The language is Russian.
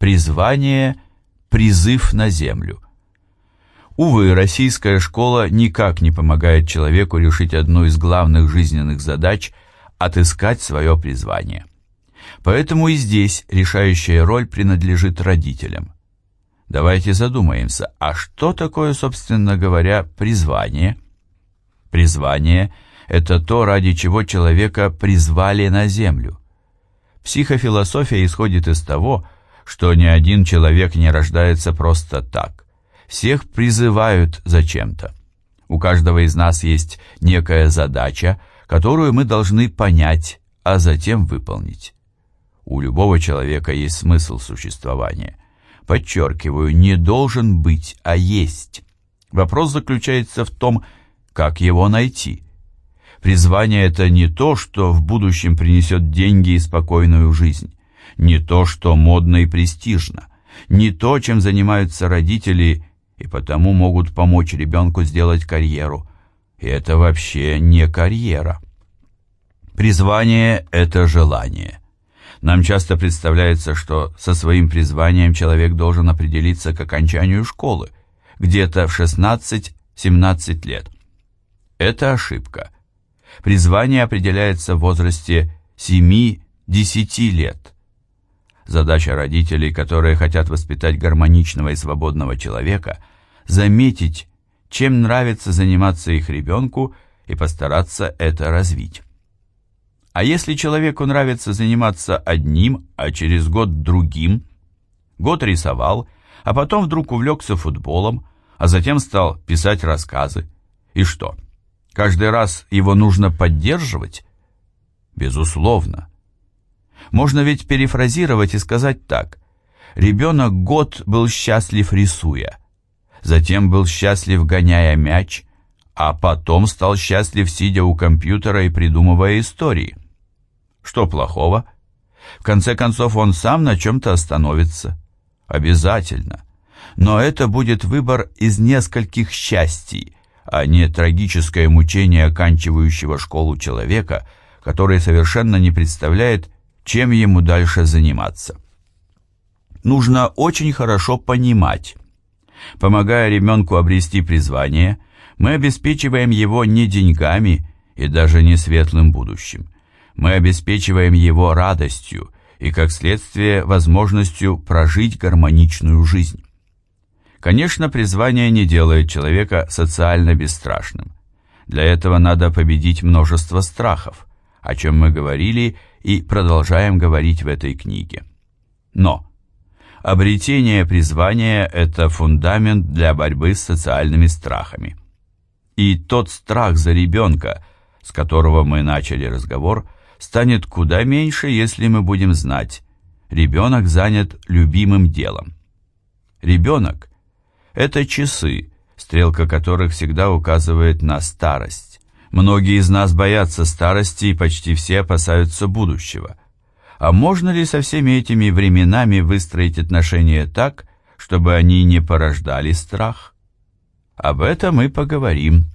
Призвание – призыв на землю. Увы, российская школа никак не помогает человеку решить одну из главных жизненных задач – отыскать свое призвание. Поэтому и здесь решающая роль принадлежит родителям. Давайте задумаемся, а что такое, собственно говоря, призвание? Призвание – это то, ради чего человека призвали на землю. Психофилософия исходит из того, что ни один человек не рождается просто так. Всех призывают зачем-то. У каждого из нас есть некая задача, которую мы должны понять, а затем выполнить. У любого человека есть смысл существования. Подчеркиваю, не должен быть, а есть. Вопрос заключается в том, как его найти. Призвание – это не то, что в будущем принесет деньги и спокойную жизнь, не то, что модно и престижно, не то, чем занимаются родители и потому могут помочь ребенку сделать карьеру. И это вообще не карьера. Призвание – это желание. Нам часто представляется, что со своим призванием человек должен определиться к окончанию школы, где-то в 16-17 лет. Это ошибка. Призвание определяется в возрасте 7-10 лет. Задача родителей, которые хотят воспитать гармоничного и свободного человека, заметить, чем нравится заниматься их ребенку и постараться это развить. А если человеку нравится заниматься одним, а через год другим, год рисовал, а потом вдруг увлекся футболом, а затем стал писать рассказы, и что, каждый раз его нужно поддерживать? Безусловно. Можно ведь перефразировать и сказать так. Ребенок год был счастлив рисуя, затем был счастлив гоняя мяч, а потом стал счастлив сидя у компьютера и придумывая истории. Что плохого? В конце концов, он сам на чем-то остановится. Обязательно. Но это будет выбор из нескольких счастий, а не трагическое мучение оканчивающего школу человека, который совершенно не представляет, чем ему дальше заниматься. Нужно очень хорошо понимать. Помогая ребенку обрести призвание, мы обеспечиваем его не деньгами и даже не светлым будущим мы обеспечиваем его радостью и, как следствие, возможностью прожить гармоничную жизнь. Конечно, призвание не делает человека социально бесстрашным. Для этого надо победить множество страхов, о чем мы говорили и продолжаем говорить в этой книге. Но обретение призвания – это фундамент для борьбы с социальными страхами. И тот страх за ребенка, с которого мы начали разговор – станет куда меньше, если мы будем знать, ребенок занят любимым делом. Ребенок – это часы, стрелка которых всегда указывает на старость. Многие из нас боятся старости и почти все опасаются будущего. А можно ли со всеми этими временами выстроить отношения так, чтобы они не порождали страх? Об этом мы поговорим